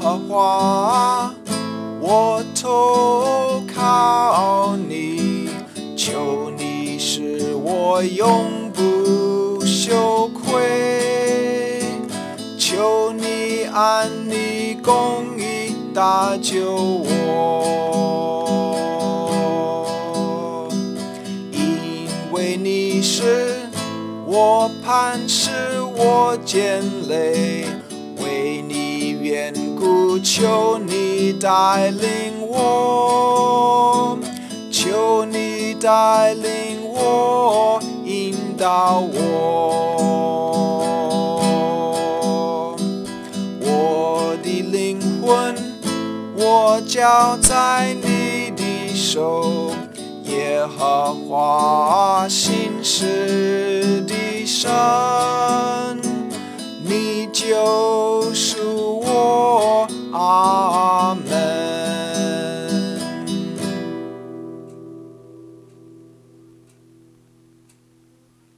华，我投靠你，求你使我永不羞愧，求你按你公义搭救我，因为你是我磐石，我坚垒，你缘故，求你带领我，求你带领我，引导我，我的灵魂，我交在你的手。耶和华心事的神，你救赎，